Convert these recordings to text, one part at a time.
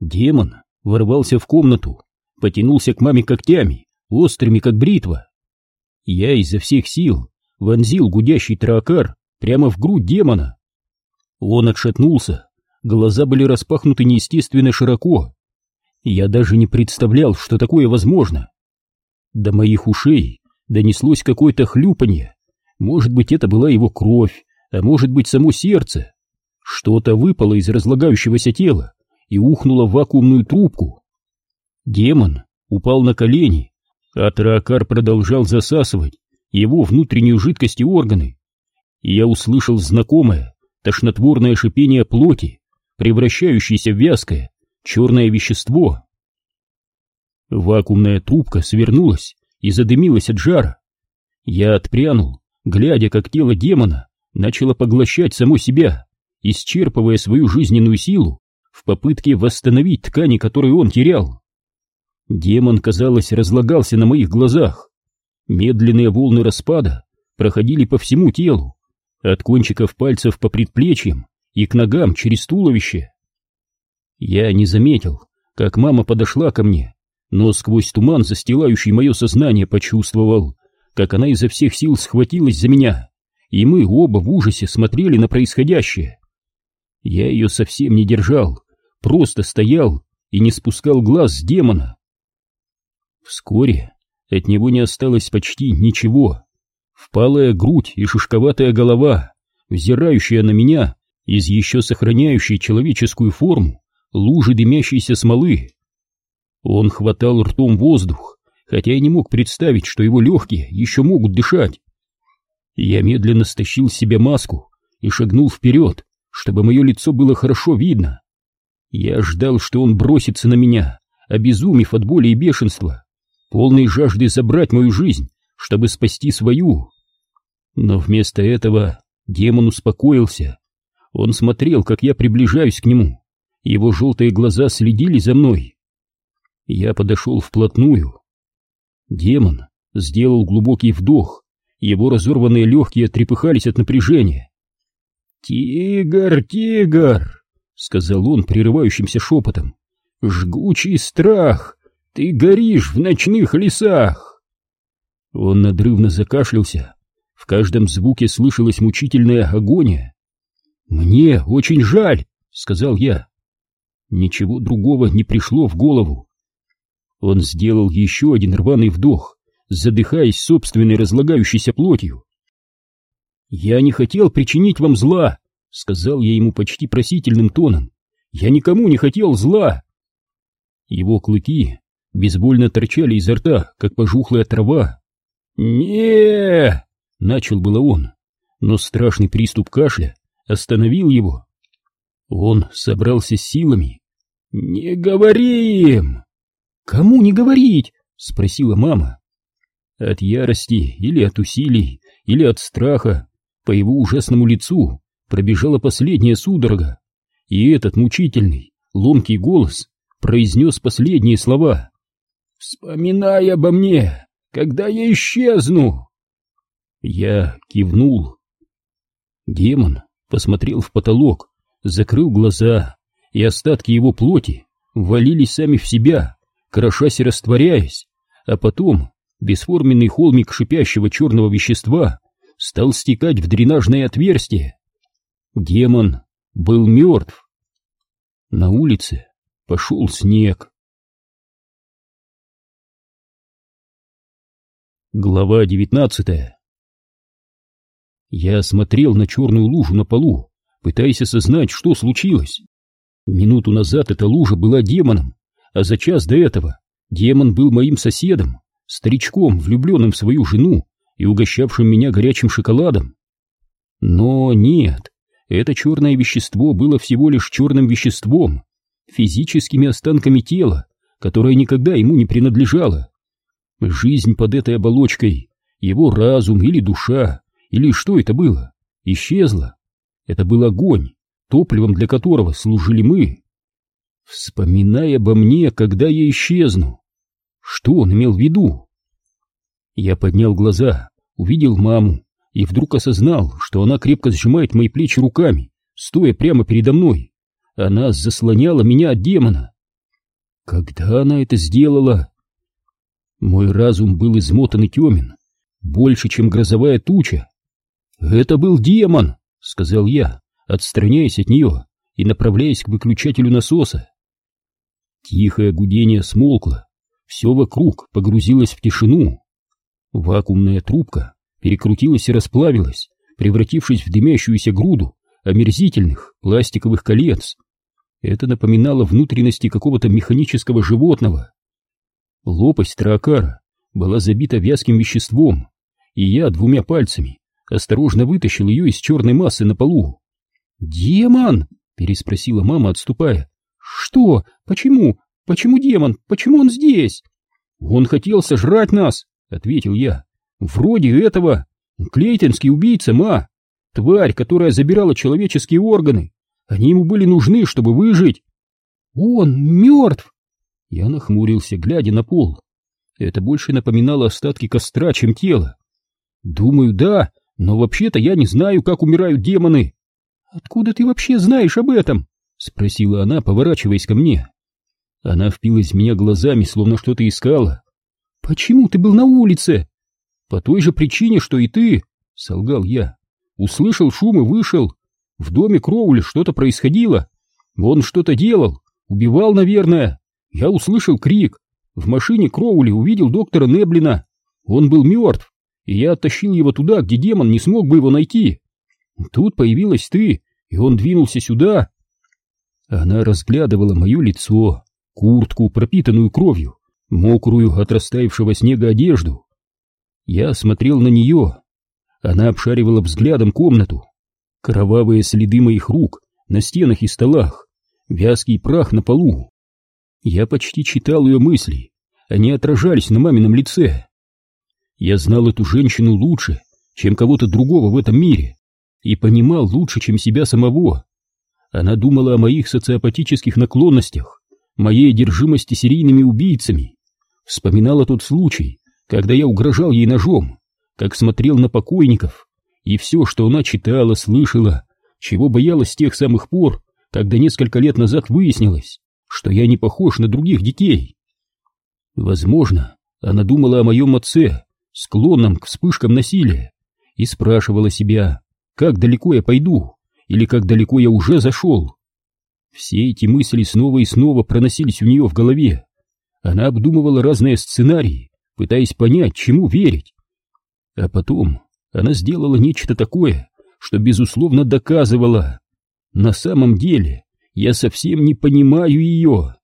Демон ворвался в комнату, потянулся к маме когтями, острыми как бритва. Я изо всех сил вонзил гудящий тракар прямо в грудь демона. Он отшатнулся, глаза были распахнуты неестественно широко. Я даже не представлял, что такое возможно. До моих ушей донеслось какое-то хлюпанье. Может быть, это была его кровь, а может быть, само сердце. Что-то выпало из разлагающегося тела и ухнуло в вакуумную трубку. Демон упал на колени, а Траакар продолжал засасывать его внутреннюю жидкость и органы. И я услышал знакомое, тошнотворное шипение плоти, превращающееся в вязкое, черное вещество. Вакуумная трубка свернулась и задымилась от жара. Я отпрянул, глядя, как тело демона начало поглощать само себя, исчерпывая свою жизненную силу в попытке восстановить ткани, которые он терял. Демон, казалось, разлагался на моих глазах. Медленные волны распада проходили по всему телу, от кончиков пальцев по предплечьям и к ногам через туловище. Я не заметил, как мама подошла ко мне, но сквозь туман, застилающий мое сознание, почувствовал, как она изо всех сил схватилась за меня, и мы оба в ужасе смотрели на происходящее. Я ее совсем не держал, просто стоял и не спускал глаз с демона. Вскоре от него не осталось почти ничего. Впалая грудь и шишковатая голова, взирающая на меня из еще сохраняющей человеческую форму лужи дымящейся смолы. Он хватал ртом воздух, хотя и не мог представить, что его легкие еще могут дышать. Я медленно стащил с себя маску и шагнул вперед, чтобы мое лицо было хорошо видно. Я ждал, что он бросится на меня, обезумев от боли и бешенства полный жажды забрать мою жизнь, чтобы спасти свою. Но вместо этого демон успокоился. Он смотрел, как я приближаюсь к нему. Его желтые глаза следили за мной. Я подошел вплотную. Демон сделал глубокий вдох. Его разорванные легкие трепыхались от напряжения. «Тигр, тигр!» — сказал он прерывающимся шепотом. «Жгучий страх! Ты горишь в ночных лесах!» Он надрывно закашлялся. В каждом звуке слышалась мучительная агония. «Мне очень жаль», — сказал я. Ничего другого не пришло в голову. Он сделал еще один рваный вдох, задыхаясь собственной разлагающейся плотью. «Я не хотел причинить вам зла», — сказал я ему почти просительным тоном. «Я никому не хотел зла». Его клыки безвольно торчали изо рта, как пожухлая трава. не начал было он, но страшный приступ кашля остановил его. Он собрался с силами. «Не говори им!» «Кому не говорить?» — спросила мама. От ярости или от усилий, или от страха по его ужасному лицу пробежала последняя судорога, и этот мучительный, ломкий голос произнес последние слова. Вспоминай обо мне, когда я исчезну. Я кивнул. Демон посмотрел в потолок, закрыл глаза, и остатки его плоти валились сами в себя, крошась и растворяясь, а потом бесформенный холмик шипящего черного вещества стал стекать в дренажное отверстие. Демон был мертв. На улице пошел снег. Глава девятнадцатая Я смотрел на черную лужу на полу, пытаясь осознать, что случилось. Минуту назад эта лужа была демоном, а за час до этого демон был моим соседом, старичком, влюбленным в свою жену и угощавшим меня горячим шоколадом. Но нет, это черное вещество было всего лишь черным веществом, физическими останками тела, которое никогда ему не принадлежало. Жизнь под этой оболочкой, его разум или душа, или что это было, исчезла. Это был огонь, топливом для которого служили мы. Вспоминай обо мне, когда я исчезну. Что он имел в виду? Я поднял глаза, увидел маму и вдруг осознал, что она крепко сжимает мои плечи руками, стоя прямо передо мной. Она заслоняла меня от демона. Когда она это сделала? Мой разум был измотан и темен, больше, чем грозовая туча. «Это был демон!» — сказал я, отстраняясь от нее и направляясь к выключателю насоса. Тихое гудение смолкло, все вокруг погрузилось в тишину. Вакуумная трубка перекрутилась и расплавилась, превратившись в дымящуюся груду омерзительных пластиковых колец. Это напоминало внутренности какого-то механического животного. Лопасть тракара была забита вязким веществом, и я двумя пальцами осторожно вытащил ее из черной массы на полу. «Демон!» — переспросила мама, отступая. «Что? Почему? Почему демон? Почему он здесь?» «Он хотел сожрать нас!» — ответил я. «Вроде этого. Клейтонский убийца, ма. Тварь, которая забирала человеческие органы. Они ему были нужны, чтобы выжить». «Он мертв!» Я нахмурился, глядя на пол. Это больше напоминало остатки костра, чем тело. «Думаю, да, но вообще-то я не знаю, как умирают демоны». «Откуда ты вообще знаешь об этом?» — спросила она, поворачиваясь ко мне. Она впилась в меня глазами, словно что-то искала. «Почему ты был на улице?» «По той же причине, что и ты», — солгал я. «Услышал шум и вышел. В доме Кроули что-то происходило. Он что-то делал, убивал, наверное. Я услышал крик. В машине Кроули увидел доктора Неблина. Он был мертв, и я оттащил его туда, где демон не смог бы его найти. Тут появилась ты, и он двинулся сюда. Она разглядывала мое лицо, куртку, пропитанную кровью, мокрую от растаявшего снега одежду. Я смотрел на нее. Она обшаривала взглядом комнату. Кровавые следы моих рук на стенах и столах, вязкий прах на полу. Я почти читал ее мысли, они отражались на мамином лице. Я знал эту женщину лучше, чем кого-то другого в этом мире, и понимал лучше, чем себя самого. Она думала о моих социопатических наклонностях, моей одержимости серийными убийцами. Вспоминала тот случай, когда я угрожал ей ножом, как смотрел на покойников, и все, что она читала, слышала, чего боялась с тех самых пор, когда несколько лет назад выяснилось, что я не похож на других детей. Возможно, она думала о моем отце, склонном к вспышкам насилия, и спрашивала себя, как далеко я пойду, или как далеко я уже зашел. Все эти мысли снова и снова проносились у нее в голове. Она обдумывала разные сценарии, пытаясь понять, чему верить. А потом она сделала нечто такое, что безусловно доказывала. На самом деле я совсем не понимаю ее.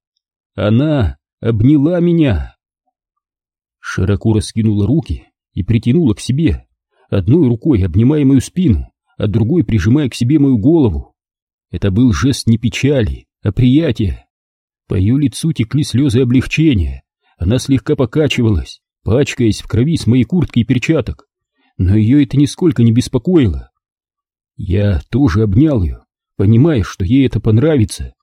Она обняла меня. Широко раскинула руки и притянула к себе, одной рукой обнимая мою спину, а другой прижимая к себе мою голову. Это был жест не печали, а приятия. По ее лицу текли слезы облегчения. Она слегка покачивалась, пачкаясь в крови с моей куртки и перчаток. Но ее это нисколько не беспокоило. Я тоже обнял ее, понимая, что ей это понравится.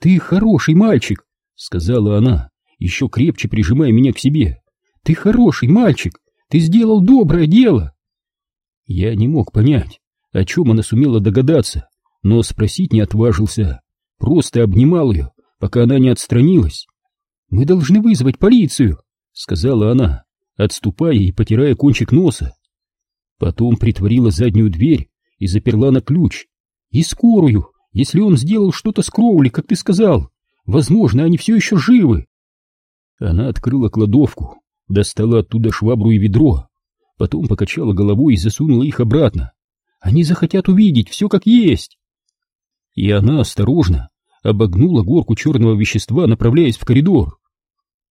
«Ты хороший мальчик», — сказала она, еще крепче прижимая меня к себе. «Ты хороший мальчик, ты сделал доброе дело». Я не мог понять, о чем она сумела догадаться, но спросить не отважился, просто обнимал ее, пока она не отстранилась. «Мы должны вызвать полицию», — сказала она, отступая и потирая кончик носа. Потом притворила заднюю дверь и заперла на ключ. «И скорую, если он сделал что-то с Кроули, как ты сказал. Возможно, они все еще живы». Она открыла кладовку, достала оттуда швабру и ведро, потом покачала головой и засунула их обратно. «Они захотят увидеть все как есть» и она осторожно обогнула горку черного вещества, направляясь в коридор.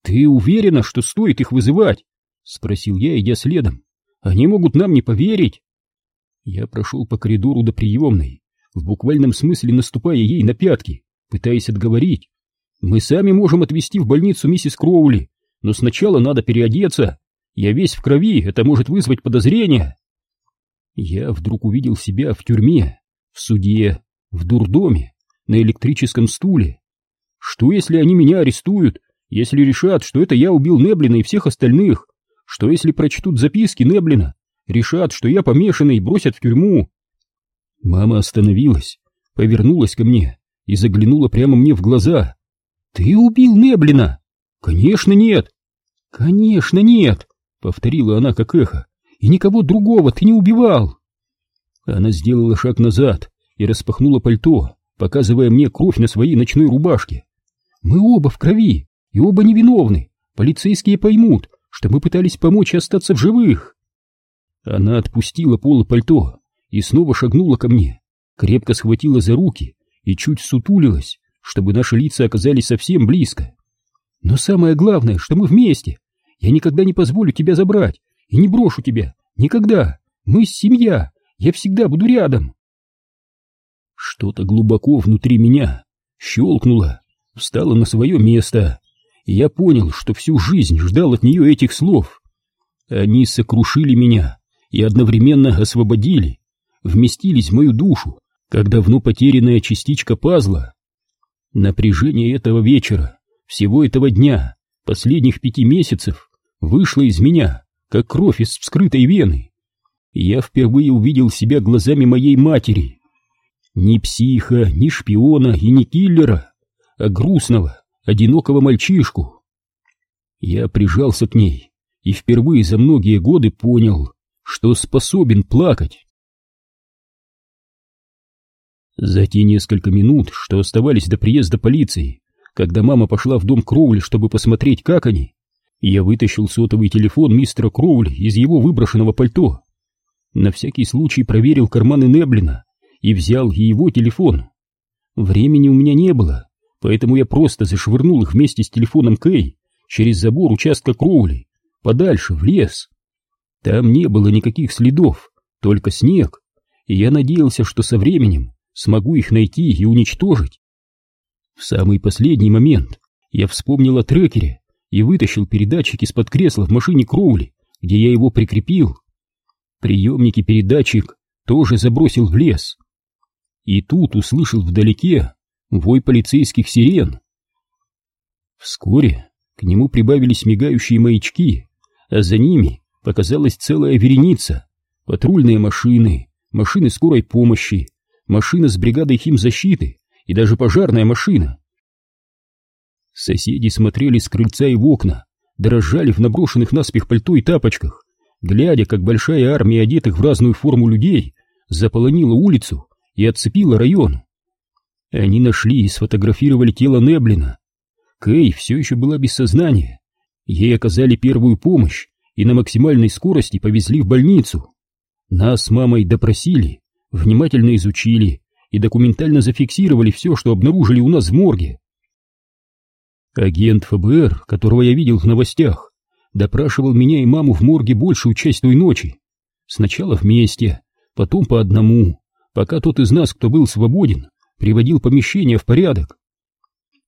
«Ты уверена, что стоит их вызывать?» — спросил я, идя следом. «Они могут нам не поверить». Я прошел по коридору до приемной, в буквальном смысле наступая ей на пятки, пытаясь отговорить. «Мы сами можем отвезти в больницу миссис Кроули, но сначала надо переодеться. Я весь в крови, это может вызвать подозрения». Я вдруг увидел себя в тюрьме, в суде, в дурдоме, на электрическом стуле. Что, если они меня арестуют, если решат, что это я убил Неблина и всех остальных? Что, если прочтут записки Неблина, решат, что я помешанный и бросят в тюрьму? Мама остановилась, повернулась ко мне и заглянула прямо мне в глаза. Ты убил Неблина? Конечно, нет. Конечно, нет, повторила она как эхо. И никого другого ты не убивал. Она сделала шаг назад и распахнула пальто, показывая мне кровь на своей ночной рубашке. Мы оба в крови и оба невиновны. Полицейские поймут, что мы пытались помочь остаться в живых. Она отпустила поло пальто и снова шагнула ко мне, крепко схватила за руки и чуть сутулилась, чтобы наши лица оказались совсем близко. Но самое главное, что мы вместе. Я никогда не позволю тебя забрать и не брошу тебя. Никогда. Мы семья. Я всегда буду рядом. Что-то глубоко внутри меня щелкнуло, встало на свое место, и я понял, что всю жизнь ждал от нее этих слов. Они сокрушили меня и одновременно освободили, вместились в мою душу, как давно потерянная частичка пазла. Напряжение этого вечера, всего этого дня, последних пяти месяцев, вышло из меня, как кровь из вскрытой вены. я впервые увидел себя глазами моей матери. Ни психа, ни шпиона и ни киллера, а грустного, одинокого мальчишку. Я прижался к ней и впервые за многие годы понял, что способен плакать. За те несколько минут, что оставались до приезда полиции, когда мама пошла в дом Кроули, чтобы посмотреть, как они, я вытащил сотовый телефон мистера Кроули из его выброшенного пальто. На всякий случай проверил карманы Неблина и взял и его телефон. Времени у меня не было, поэтому я просто зашвырнул их вместе с телефоном Кэй через забор участка Кроули, подальше, в лес. Там не было никаких следов, только снег, и я надеялся, что со временем смогу их найти и уничтожить. В самый последний момент я вспомнил о трекере и вытащил передатчик из-под кресла в машине Кроули, где я его прикрепил. Приемник и передатчик тоже забросил в лес. И тут услышал вдалеке вой полицейских сирен. Вскоре к нему прибавились мигающие маячки, а за ними показалась целая вереница, патрульные машины, машины скорой помощи, машина с бригадой химзащиты и даже пожарная машина. Соседи смотрели с крыльца и в окна, дрожали в наброшенных наспех пальто и тапочках, глядя, как большая армия одетых в разную форму людей заполонила улицу и отцепила район. Они нашли и сфотографировали тело Неблина. Кей все еще была без сознания. Ей оказали первую помощь и на максимальной скорости повезли в больницу. Нас с мамой допросили, внимательно изучили и документально зафиксировали все, что обнаружили у нас в морге. Агент ФБР, которого я видел в новостях, допрашивал меня и маму в морге большую часть той ночи. Сначала вместе, потом по одному, пока тот из нас, кто был свободен, приводил помещение в порядок.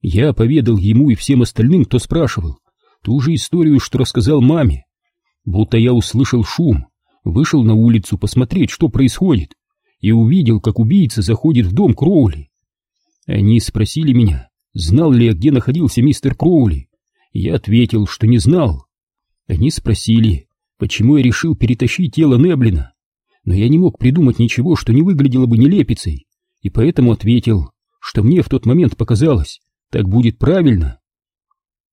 Я поведал ему и всем остальным, кто спрашивал, ту же историю, что рассказал маме. Будто я услышал шум, вышел на улицу посмотреть, что происходит, и увидел, как убийца заходит в дом Кроули. Они спросили меня, знал ли я, где находился мистер Кроули. Я ответил, что не знал. Они спросили, почему я решил перетащить тело Неблина, но я не мог придумать ничего, что не выглядело бы нелепицей, и поэтому ответил, что мне в тот момент показалось, так будет правильно.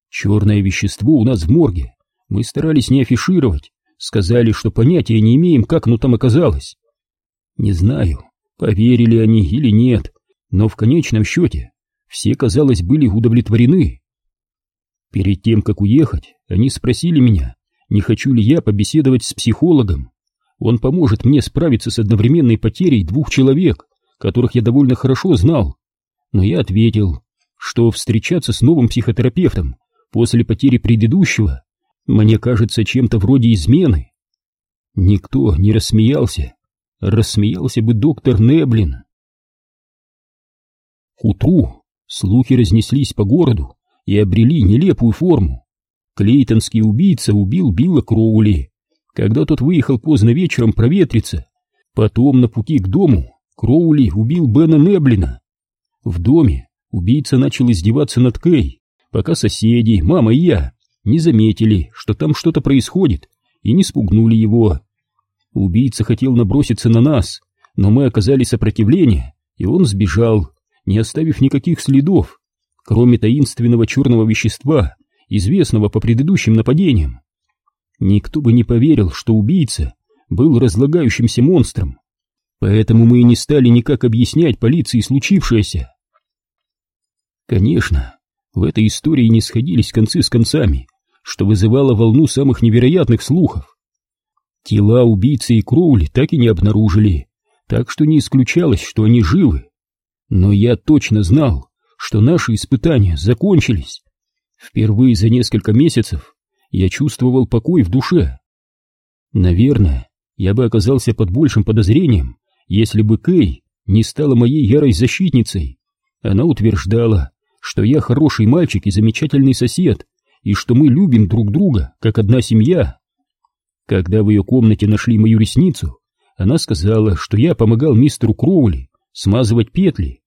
Черное вещество у нас в морге мы старались не афишировать, сказали, что понятия не имеем, как оно там оказалось. Не знаю, поверили они или нет, но в конечном счете все, казалось, были удовлетворены. Перед тем, как уехать, они спросили меня, не хочу ли я побеседовать с психологом. Он поможет мне справиться с одновременной потерей двух человек, которых я довольно хорошо знал. Но я ответил, что встречаться с новым психотерапевтом после потери предыдущего мне кажется чем-то вроде измены. Никто не рассмеялся, рассмеялся бы доктор Неблин. К утру слухи разнеслись по городу и обрели нелепую форму. Клейтонский убийца убил Билла Кроули, когда тот выехал поздно вечером проветриться. Потом на пути к дому Кроули убил Бена Неблина. В доме убийца начал издеваться над Кей, пока соседи, мама и я не заметили, что там что-то происходит, и не спугнули его. Убийца хотел наброситься на нас, но мы оказали сопротивление, и он сбежал, не оставив никаких следов. кроме таинственного черного вещества, известного по предыдущим нападениям. Никто бы не поверил, что убийца был разлагающимся монстром. Поэтому мы и не стали никак объяснять полиции случившееся. Конечно, в этой истории не сходились концы с концами, что вызывало волну самых невероятных слухов. Тела убийцы и Кроули так и не обнаружили, так что не исключалось, что они живы. Но я точно знал, что наши испытания закончились. Впервые за несколько месяцев я чувствовал покой в душе. Наверное, я бы оказался под большим подозрением, если бы Кей не стала моей ярой защитницей. Она утверждала, что я хороший мальчик и замечательный сосед, и что мы любим друг друга, как одна семья. Когда в ее комнате нашли мою ресницу, она сказала, что я помогал мистеру Кроули смазывать петли.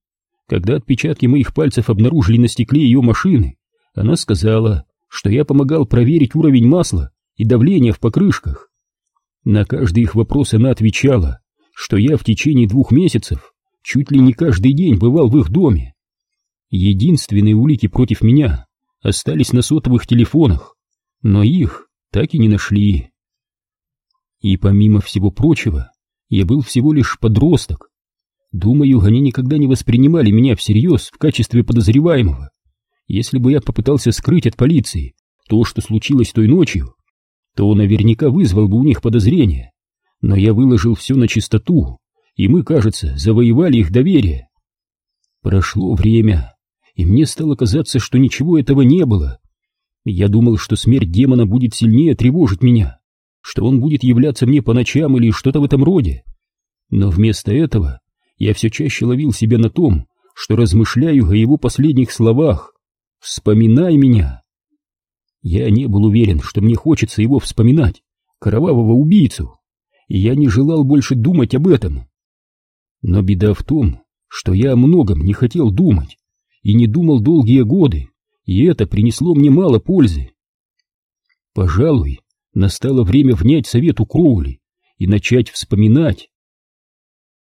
Когда отпечатки моих пальцев обнаружили на стекле ее машины, она сказала, что я помогал проверить уровень масла и давления в покрышках. На каждый их вопрос она отвечала, что я в течение двух месяцев чуть ли не каждый день бывал в их доме. Единственные улики против меня остались на сотовых телефонах, но их так и не нашли. И помимо всего прочего, я был всего лишь подросток. Думаю, они никогда не воспринимали меня всерьез в качестве подозреваемого. Если бы я попытался скрыть от полиции то, что случилось той ночью, то наверняка вызвал бы у них подозрения. Но я выложил все на чистоту, и мы, кажется, завоевали их доверие. Прошло время, и мне стало казаться, что ничего этого не было. Я думал, что смерть демона будет сильнее тревожить меня, что он будет являться мне по ночам или что-то в этом роде. Но вместо этого я все чаще ловил себя на том, что размышляю о его последних словах. «Вспоминай меня!» Я не был уверен, что мне хочется его вспоминать, кровавого убийцу, и я не желал больше думать об этом. Но беда в том, что я о многом не хотел думать, и не думал долгие годы, и это принесло мне мало пользы. Пожалуй, настало время внять совету Кроули и начать вспоминать